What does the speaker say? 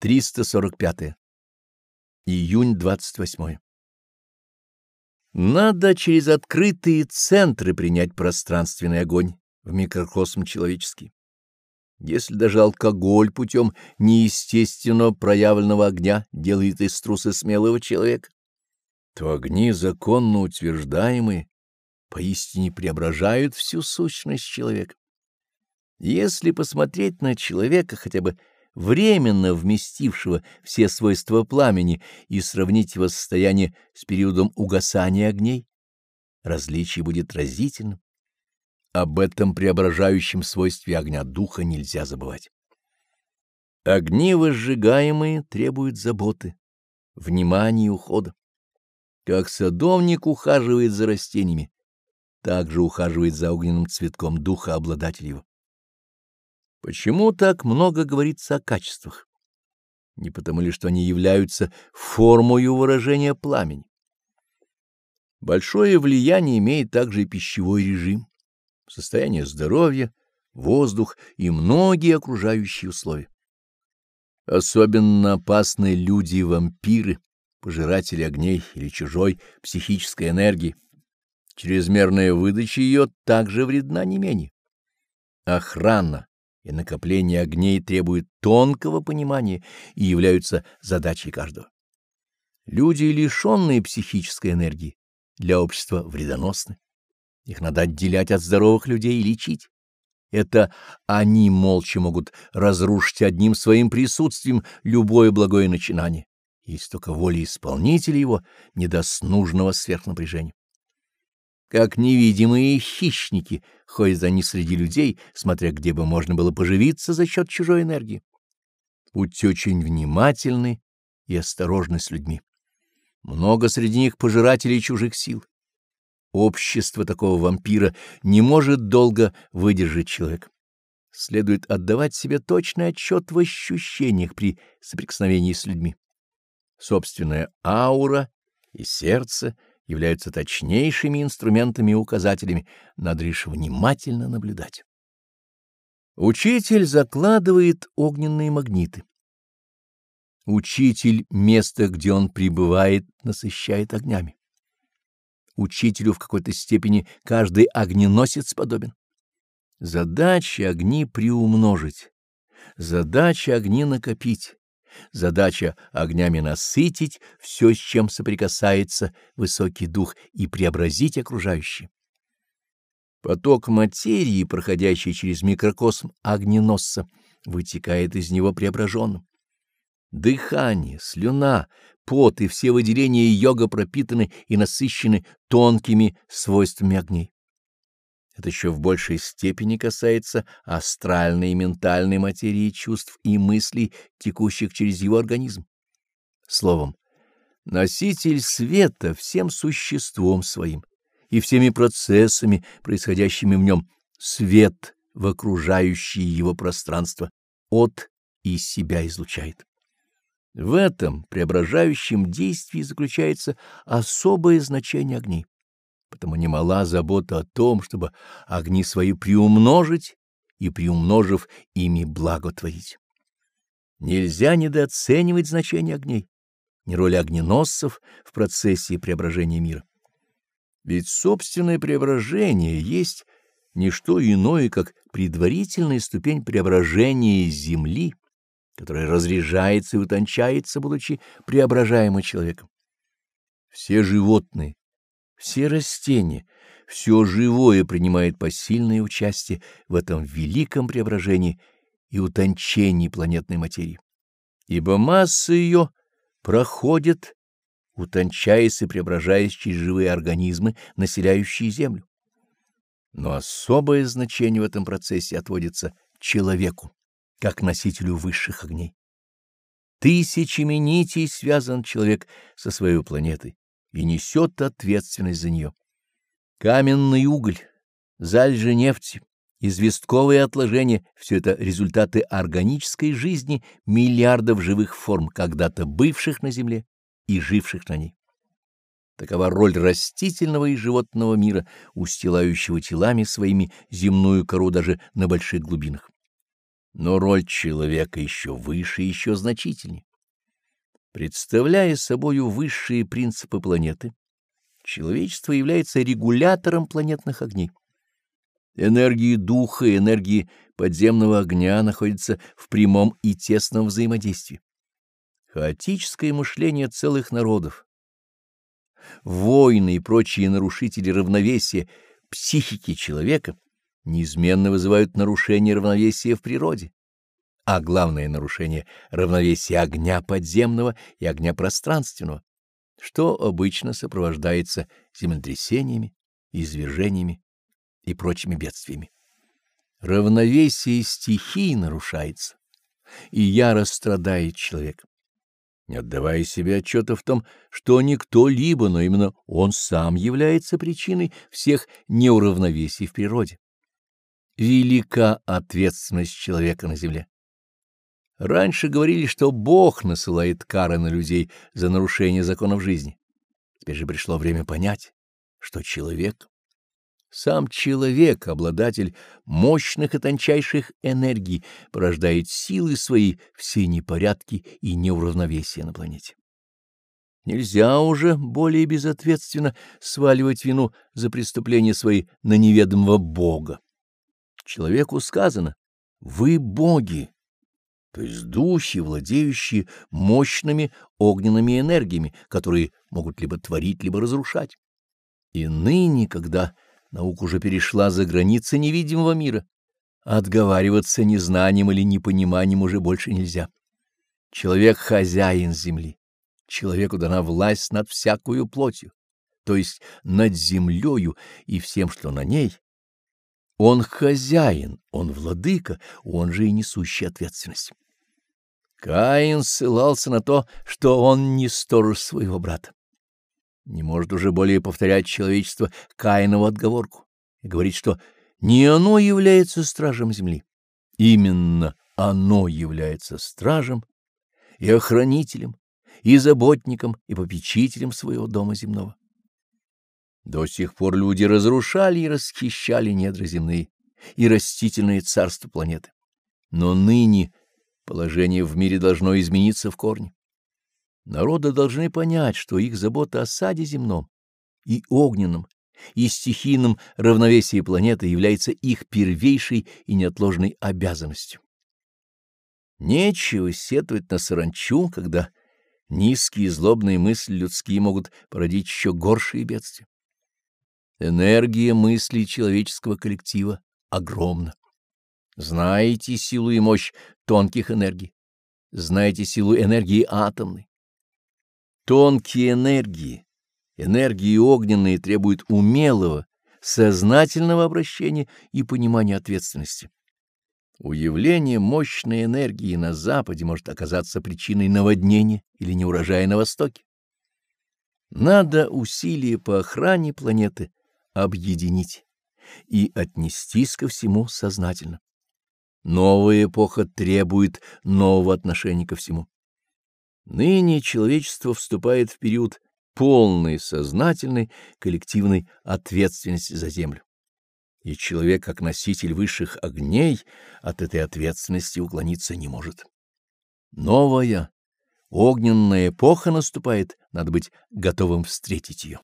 345. Июнь 28. Надо через открытые центры принять пространственный огонь в микрокосм человеческий. Если даже алкоголь путем неестественно проявленного огня делает из труса смелого человека, то огни, законно утверждаемые, поистине преображают всю сущность человека. Если посмотреть на человека хотя бы временно вместившего все свойства пламени и сравнить его состояние с периодом угасания огней, различие будет разительным. Об этом преображающем свойстве огня духа нельзя забывать. Огни возжигаемые требуют заботы, внимания и ухода. Как садовник ухаживает за растениями, так же ухаживает за огненным цветком духа обладатель его. Почему так много говорится о качествах? Не потому ли, что они являются формою выражения пламени? Большое влияние имеет также и пищевой режим, состояние здоровья, воздух и многие окружающие условия. Особенно опасны люди-вампиры, пожиратели огней или чужой психической энергии. Чрезмерная выдача ее также вредна не менее. Охрана и накопление огней требуют тонкого понимания и являются задачей каждого. Люди, лишенные психической энергии, для общества вредоносны. Их надо отделять от здоровых людей и лечить. Это они молча могут разрушить одним своим присутствием любое благое начинание, если только воля исполнителя его не даст нужного сверхнапряжения. Как невидимые хищники ходят они среди людей, смотря где бы можно было поживиться за счет чужой энергии. Будьте очень внимательны и осторожны с людьми. Много среди них пожирателей чужих сил. Общество такого вампира не может долго выдержать человек. Следует отдавать себе точный отчет в ощущениях при соприкосновении с людьми. Собственная аура и сердце — являются точнейшими инструментами и указателями, надо лишь внимательно наблюдать. Учитель закладывает огненные магниты. Учитель место, где он пребывает, насыщает огнями. Учителю в какой-то степени каждый огненосец подобен. Задача огни приумножить, задача огни накопить, Задача огнями насытить все, с чем соприкасается высокий дух, и преобразить окружающее. Поток материи, проходящий через микрокосм огненосца, вытекает из него преображенным. Дыхание, слюна, пот и все выделения йога пропитаны и насыщены тонкими свойствами огней. Это еще в большей степени касается астральной и ментальной материи чувств и мыслей, текущих через его организм. Словом, носитель света всем существом своим и всеми процессами, происходящими в нем, свет в окружающее его пространство от и себя излучает. В этом преображающем действии заключается особое значение огней потому немала забота о том, чтобы огни свои приумножить и, приумножив, ими благотворить. Нельзя недооценивать значение огней, ни роли огненосцев в процессе преображения мира. Ведь собственное преображение есть не что иное, как предварительная ступень преображения Земли, которая разряжается и утончается, будучи преображаемой человеком. Все животные, все растения, все живое принимает посильное участие в этом великом преображении и утончении планетной материи. Ибо масса ее проходит, утончаясь и преображаясь через живые организмы, населяющие Землю. Но особое значение в этом процессе отводится человеку, как носителю высших огней. Тысячами нитей связан человек со своей планетой и несет ответственность за нее. Каменный уголь, залежи нефти, известковые отложения — все это результаты органической жизни миллиардов живых форм, когда-то бывших на Земле и живших на ней. Такова роль растительного и животного мира, устилающего телами своими земную кору даже на больших глубинах. Но роль человека еще выше и еще значительнее. Представляя собою высшие принципы планеты, человечество является регулятором планетных огней. Энергии духа и энергии подземного огня находятся в прямом и тесном взаимодействии. Хаотическое мышление целых народов, войны и прочие нарушители равновесия психики человека неизменно вызывают нарушение равновесия в природе, а главное нарушение равновесия огня подземного и огня пространственного, что обычно сопровождается землетрясениями, извержениями и прочими бедствиями. Равновесие стихий нарушается, и яро страдает человек не отдавая себе отчета в том, что не кто-либо, но именно он сам является причиной всех неуравновесий в природе. Велика ответственность человека на земле. Раньше говорили, что Бог насылает кары на людей за нарушение законов жизни. Теперь же пришло время понять, что человек сам человек, обладатель мощных и тончайших энергий, порождает силы свои все непорядки и неуравновесия на планете. Нельзя уже более безответственно сваливать вину за преступления свои на неведомого Бога. Человеку сказано «Вы боги», то есть духи, владеющие мощными огненными энергиями, которые могут либо творить, либо разрушать. И ныне, когда Наука уже перешла за границы невидимого мира. Отговариваться незнанием или непониманием уже больше нельзя. Человек — хозяин земли. Человеку дана власть над всякую плотью, то есть над землею и всем, что на ней. Он хозяин, он владыка, он же и несущий ответственность. Каин ссылался на то, что он не сторож своего брата не может уже более повторять человечество Каинову отговорку и говорить, что не оно является стражем земли. Именно оно является стражем и охранителем, и заботником, и попечителем своего дома земного. До сих пор люди разрушали и расхищали недра земные и растительные царства планеты. Но ныне положение в мире должно измениться в корне. Народы должны понять, что их забота о саде земном и огненном, и стихийном равновесии планеты является их первейшей и неотложной обязанностью. Нечего сетовать на саранчу, когда низкие злобные мысли людские могут породить еще горшие бедствия. Энергия мыслей человеческого коллектива огромна. Знаете силу и мощь тонких энергий, знаете силу энергии атомной. Тонкие энергии, энергии огненные требуют умелого, сознательного обращения и понимания ответственности. Уявление мощной энергии на Западе может оказаться причиной наводнения или неурожая на Востоке. Надо усилия по охране планеты объединить и отнестись ко всему сознательно. Новая эпоха требует нового отношения ко всему. Ныне человечество вступает в период полной сознательной коллективной ответственности за Землю. И человек, как носитель высших огней, от этой ответственности уклониться не может. Новая, огненная эпоха наступает, надо быть готовым встретить ее.